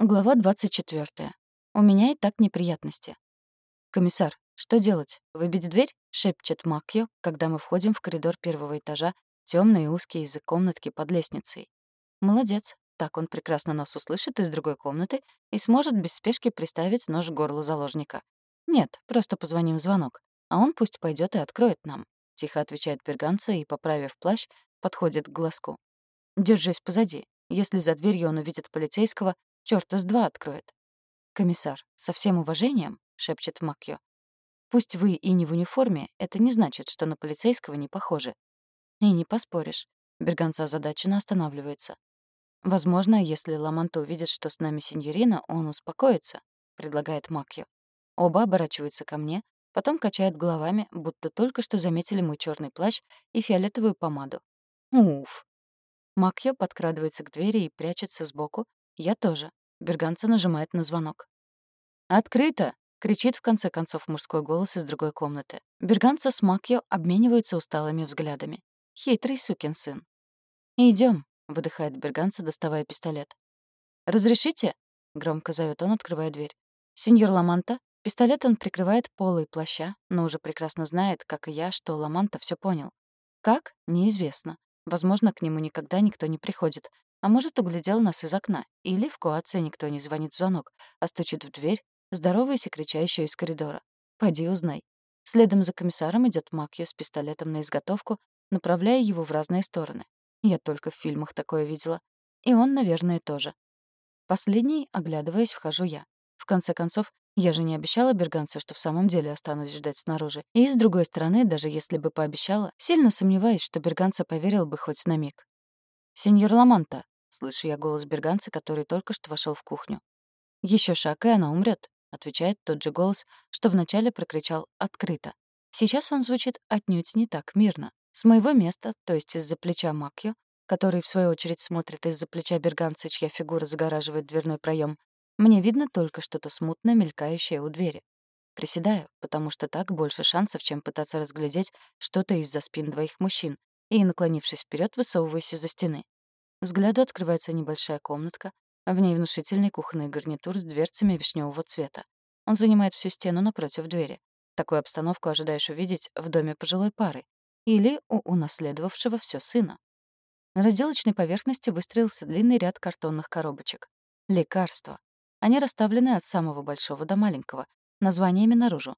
Глава 24. У меня и так неприятности. «Комиссар, что делать? Выбить дверь?» — шепчет Макьо, когда мы входим в коридор первого этажа, темный и узкий из-за комнатки под лестницей. Молодец. Так он прекрасно нас услышит из другой комнаты и сможет без спешки приставить нож к горлу заложника. Нет, просто позвоним в звонок, а он пусть пойдет и откроет нам. Тихо отвечает Берганца и, поправив плащ, подходит к глазку. Держись позади. Если за дверью он увидит полицейского, Чёрта с два откроет. «Комиссар, со всем уважением», — шепчет Макьё. «Пусть вы и не в униформе, это не значит, что на полицейского не похожи». «И не поспоришь». Берганца озадаченно останавливается. «Возможно, если Ламанто увидит, что с нами сеньорина, он успокоится», — предлагает Макьё. Оба оборачиваются ко мне, потом качают головами, будто только что заметили мой черный плащ и фиолетовую помаду. Уф. Макьё подкрадывается к двери и прячется сбоку. Я тоже. Берганца нажимает на звонок. «Открыто!» — кричит в конце концов мужской голос из другой комнаты. Берганца с Макьо обмениваются усталыми взглядами. Хитрый сукин сын. Идем, выдыхает Берганца, доставая пистолет. «Разрешите?» — громко зовет он, открывая дверь. «Сеньор Ламанта?» Пистолет он прикрывает полой плаща, но уже прекрасно знает, как и я, что Ламанта все понял. Как? Неизвестно. Возможно, к нему никогда никто не приходит, а может, углядел нас из окна. Или в коаце никто не звонит в звонок, а стучит в дверь, здороваясь и крича еще из коридора. Пойди узнай. Следом за комиссаром идет Макью с пистолетом на изготовку, направляя его в разные стороны. Я только в фильмах такое видела. И он, наверное, тоже. Последний, оглядываясь, вхожу я. В конце концов, я же не обещала берганце, что в самом деле останусь ждать снаружи. И, с другой стороны, даже если бы пообещала, сильно сомневаюсь, что берганца поверил бы хоть на миг. «Сеньор Ламанта», — слышу я голос берганца, который только что вошел в кухню. Еще шаг, и она умрет, отвечает тот же голос, что вначале прокричал «открыто». Сейчас он звучит отнюдь не так мирно. С моего места, то есть из-за плеча Макью, который, в свою очередь, смотрит из-за плеча берганца, чья фигура загораживает дверной проем, мне видно только что-то смутно мелькающее у двери. Приседаю, потому что так больше шансов, чем пытаться разглядеть что-то из-за спин двоих мужчин, и, наклонившись вперед, высовываюсь из-за стены. Взгляду открывается небольшая комнатка, а в ней внушительный кухонный гарнитур с дверцами вишневого цвета. Он занимает всю стену напротив двери. Такую обстановку ожидаешь увидеть в доме пожилой пары или у унаследовавшего все сына. На разделочной поверхности выстроился длинный ряд картонных коробочек. Лекарства. Они расставлены от самого большого до маленького, названиями наружу.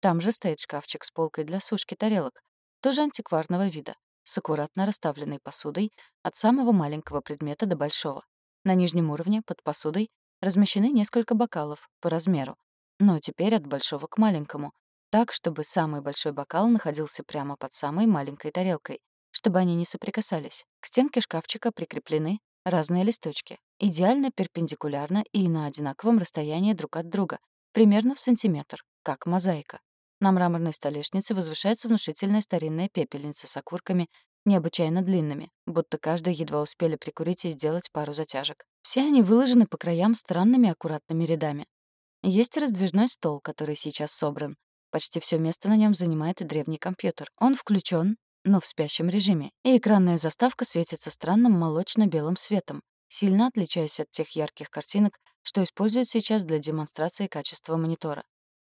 Там же стоит шкафчик с полкой для сушки тарелок, тоже антикварного вида с аккуратно расставленной посудой от самого маленького предмета до большого. На нижнем уровне, под посудой, размещены несколько бокалов по размеру, но теперь от большого к маленькому, так, чтобы самый большой бокал находился прямо под самой маленькой тарелкой, чтобы они не соприкасались. К стенке шкафчика прикреплены разные листочки, идеально перпендикулярно и на одинаковом расстоянии друг от друга, примерно в сантиметр, как мозаика. На мраморной столешнице возвышается внушительная старинная пепельница с окурками, необычайно длинными, будто каждый едва успели прикурить и сделать пару затяжек. Все они выложены по краям странными аккуратными рядами. Есть раздвижной стол, который сейчас собран. Почти все место на нем занимает древний компьютер. Он включен, но в спящем режиме, и экранная заставка светится странным молочно-белым светом, сильно отличаясь от тех ярких картинок, что используют сейчас для демонстрации качества монитора.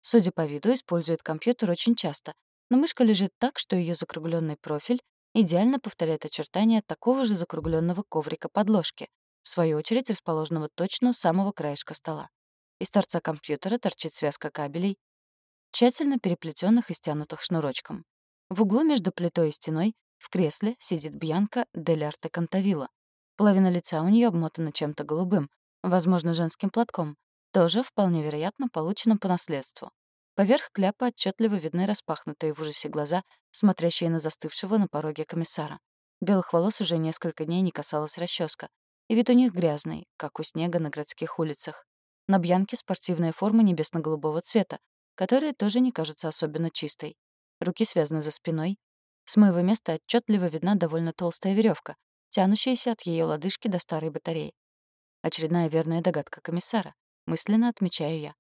Судя по виду, использует компьютер очень часто, но мышка лежит так, что ее закругленный профиль идеально повторяет очертания такого же закругленного коврика подложки, в свою очередь расположенного точно у самого краешка стола. Из торца компьютера торчит связка кабелей, тщательно переплетенных и стянутых шнурочком. В углу между плитой и стеной в кресле сидит Бьянка Дель Арте Кантавила. Половина лица у нее обмотана чем-то голубым, возможно, женским платком, тоже, вполне вероятно, получено по наследству. Поверх кляпа отчетливо видны распахнутые в ужасе глаза, смотрящие на застывшего на пороге комиссара. Белых волос уже несколько дней не касалась расческа, и вид у них грязный, как у снега на городских улицах. На Бьянке спортивная форма небесно-голубого цвета, которая тоже не кажется особенно чистой. Руки связаны за спиной. С моего места отчетливо видна довольно толстая веревка, тянущаяся от ее лодыжки до старой батареи. Очередная верная догадка комиссара мысленно отмечаю я.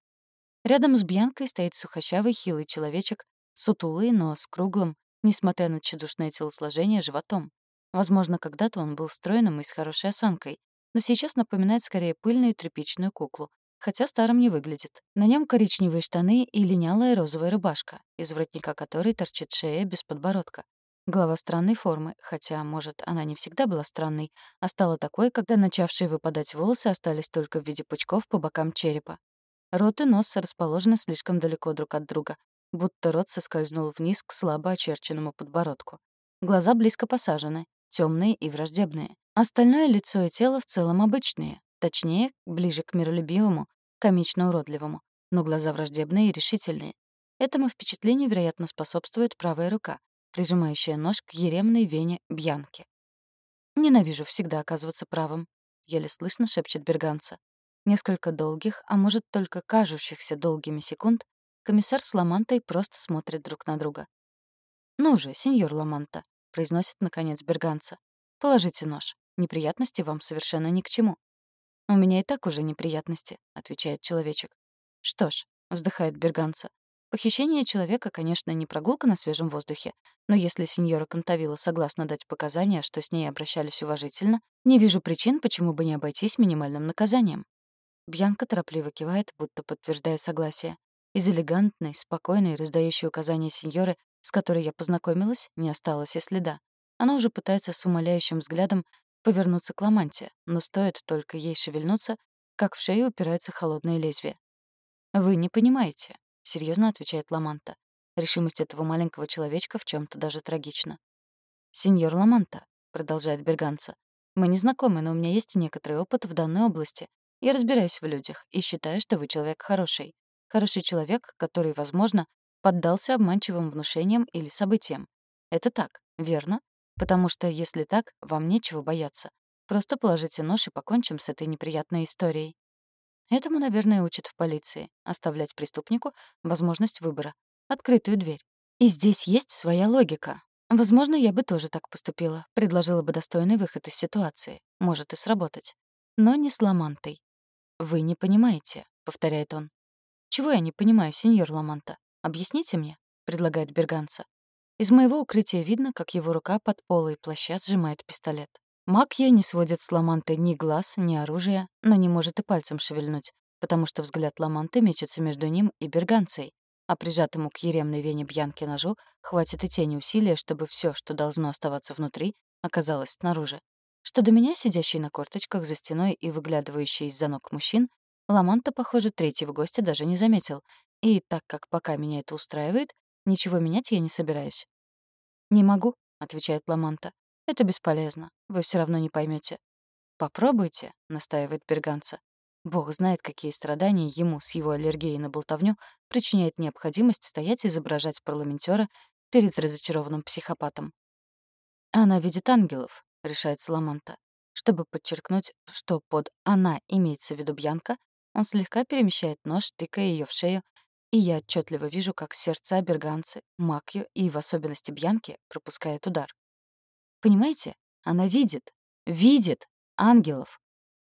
Рядом с Бьянкой стоит сухощавый хилый человечек, сутулый, но с круглым, несмотря на тщедушное телосложение, животом. Возможно, когда-то он был стройным и с хорошей осанкой, но сейчас напоминает скорее пыльную тряпичную куклу, хотя старым не выглядит. На нем коричневые штаны и линялая розовая рубашка, из воротника которой торчит шея без подбородка. Голова странной формы, хотя, может, она не всегда была странной, а стала такой, когда начавшие выпадать волосы остались только в виде пучков по бокам черепа. Рот и нос расположены слишком далеко друг от друга, будто рот соскользнул вниз к слабо очерченному подбородку. Глаза близко посажены, темные и враждебные. Остальное лицо и тело в целом обычные, точнее, ближе к миролюбивому, комично уродливому, но глаза враждебные и решительные. Этому впечатлению, вероятно, способствует правая рука, прижимающая нож к еремной вене Бьянки. «Ненавижу всегда оказываться правым», — еле слышно шепчет Берганца. Несколько долгих, а может, только кажущихся долгими секунд, комиссар с Ламантой просто смотрят друг на друга. «Ну же, сеньор Ламанта», — произносит, наконец, Берганца. «Положите нож. Неприятности вам совершенно ни к чему». «У меня и так уже неприятности», — отвечает человечек. «Что ж», — вздыхает Берганца, Похищение человека, конечно, не прогулка на свежем воздухе, но если сеньора Кантавила согласна дать показания, что с ней обращались уважительно, не вижу причин, почему бы не обойтись минимальным наказанием. Бьянка торопливо кивает, будто подтверждая согласие. Из элегантной, спокойной, раздающей указания сеньоры, с которой я познакомилась, не осталось и следа. Она уже пытается с умоляющим взглядом повернуться к Ламанте, но стоит только ей шевельнуться, как в шею упирается холодное лезвие. «Вы не понимаете серьезно отвечает Ламанта. Решимость этого маленького человечка в чем то даже трагична. «Сеньор Ламанта», — продолжает Берганца, «мы не знакомы, но у меня есть некоторый опыт в данной области. Я разбираюсь в людях и считаю, что вы человек хороший. Хороший человек, который, возможно, поддался обманчивым внушениям или событиям. Это так, верно? Потому что, если так, вам нечего бояться. Просто положите нож и покончим с этой неприятной историей. Этому, наверное, учат в полиции — оставлять преступнику возможность выбора, открытую дверь. И здесь есть своя логика. Возможно, я бы тоже так поступила, предложила бы достойный выход из ситуации. Может и сработать. Но не с Ламантой. «Вы не понимаете», — повторяет он. «Чего я не понимаю, сеньор Ламанта? Объясните мне», — предлагает Берганца. Из моего укрытия видно, как его рука под полой плаща сжимает пистолет. Макья не сводит с Ламанты ни глаз, ни оружия, но не может и пальцем шевельнуть, потому что взгляд Ламанты мечется между ним и Берганцей, а прижатому к еремной вене Бьянки ножу хватит и тени усилия, чтобы все, что должно оставаться внутри, оказалось снаружи. Что до меня, сидящей на корточках за стеной и выглядывающей из-за ног мужчин, Ламанта, похоже, третьего гостя даже не заметил, и так как пока меня это устраивает, ничего менять я не собираюсь. «Не могу», — отвечает Ламанта. Это бесполезно. Вы все равно не поймете. Попробуйте, настаивает Берганца. Бог знает, какие страдания ему с его аллергией на болтовню причиняет необходимость стоять и изображать парламентера перед разочарованным психопатом. «Она видит ангелов», — решает Саламанта. Чтобы подчеркнуть, что под «она» имеется в виду Бьянка, он слегка перемещает нож, тыкая ее в шею, и я отчетливо вижу, как сердца берганцы, Макью и, в особенности Бьянки, пропускает удар. Понимаете? Она видит. Видит ангелов.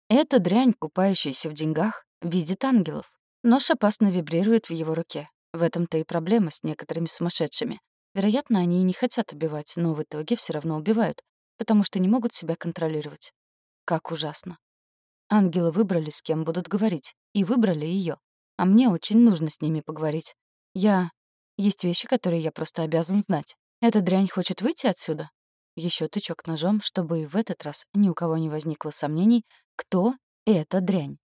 Эта дрянь, купающаяся в деньгах, видит ангелов. Нож опасно вибрирует в его руке. В этом-то и проблема с некоторыми сумасшедшими. Вероятно, они и не хотят убивать, но в итоге все равно убивают, потому что не могут себя контролировать. Как ужасно. Ангелы выбрали, с кем будут говорить, и выбрали ее. А мне очень нужно с ними поговорить. Я... Есть вещи, которые я просто обязан знать. Эта дрянь хочет выйти отсюда? Еще тычок ножом, чтобы и в этот раз ни у кого не возникло сомнений, кто эта дрянь.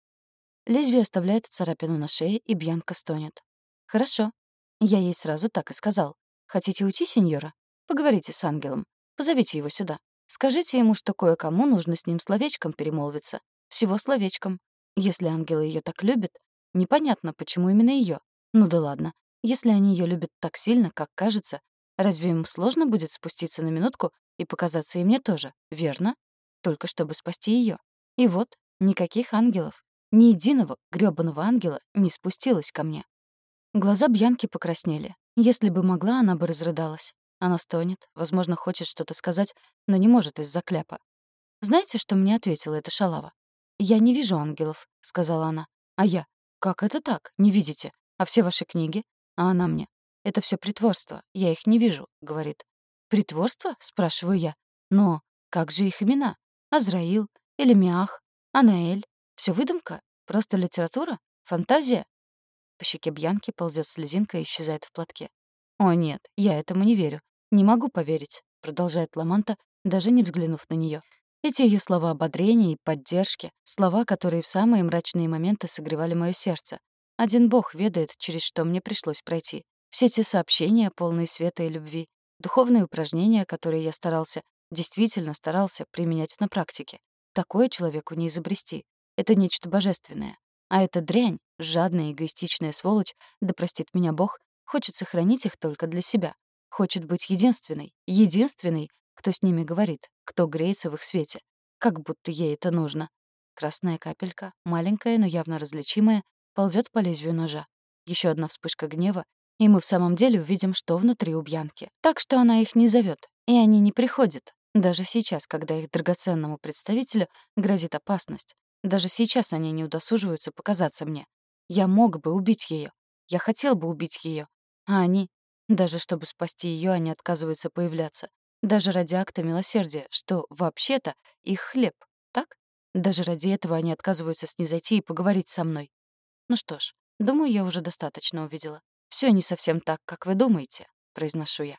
Лезвие оставляет царапину на шее, и Бьянка стонет. «Хорошо. Я ей сразу так и сказал. Хотите уйти, сеньора? Поговорите с ангелом. Позовите его сюда. Скажите ему, что кое-кому нужно с ним словечком перемолвиться. Всего словечком. Если ангелы ее так любят, непонятно, почему именно ее. Ну да ладно. Если они ее любят так сильно, как кажется, разве им сложно будет спуститься на минутку и показаться и мне тоже, верно? Только чтобы спасти ее. И вот, никаких ангелов. Ни единого грёбаного ангела не спустилось ко мне. Глаза Бьянки покраснели. Если бы могла, она бы разрыдалась. Она стонет, возможно, хочет что-то сказать, но не может из-за кляпа. Знаете, что мне ответила эта шалава? «Я не вижу ангелов», — сказала она. А я? «Как это так? Не видите? А все ваши книги?» А она мне. «Это все притворство. Я их не вижу», — говорит. «Притворство?» — спрашиваю я. «Но как же их имена? Азраил или Миах? А Наэль? Все выдумка? Просто литература? Фантазия?» По щеке Бьянки ползет слезинка и исчезает в платке. «О нет, я этому не верю. Не могу поверить», — продолжает Ламанта, даже не взглянув на нее. Эти ее слова ободрения и поддержки, слова, которые в самые мрачные моменты согревали мое сердце. Один бог ведает, через что мне пришлось пройти. Все эти сообщения, полные света и любви, духовные упражнения, которые я старался, действительно старался применять на практике. Такое человеку не изобрести. Это нечто божественное. А эта дрянь, жадная эгоистичная сволочь, да простит меня Бог, хочет сохранить их только для себя. Хочет быть единственной, единственной, кто с ними говорит, кто греется в их свете. Как будто ей это нужно. Красная капелька, маленькая, но явно различимая, ползет по лезвию ножа. Еще одна вспышка гнева, и мы в самом деле увидим, что внутри у Бьянки. Так что она их не зовет, и они не приходят. Даже сейчас, когда их драгоценному представителю грозит опасность. Даже сейчас они не удосуживаются показаться мне. Я мог бы убить ее. Я хотел бы убить ее. А они... Даже чтобы спасти ее, они отказываются появляться. Даже ради акта милосердия, что вообще-то их хлеб, так? Даже ради этого они отказываются снизойти и поговорить со мной. Ну что ж, думаю, я уже достаточно увидела. Все не совсем так, как вы думаете, произношу я.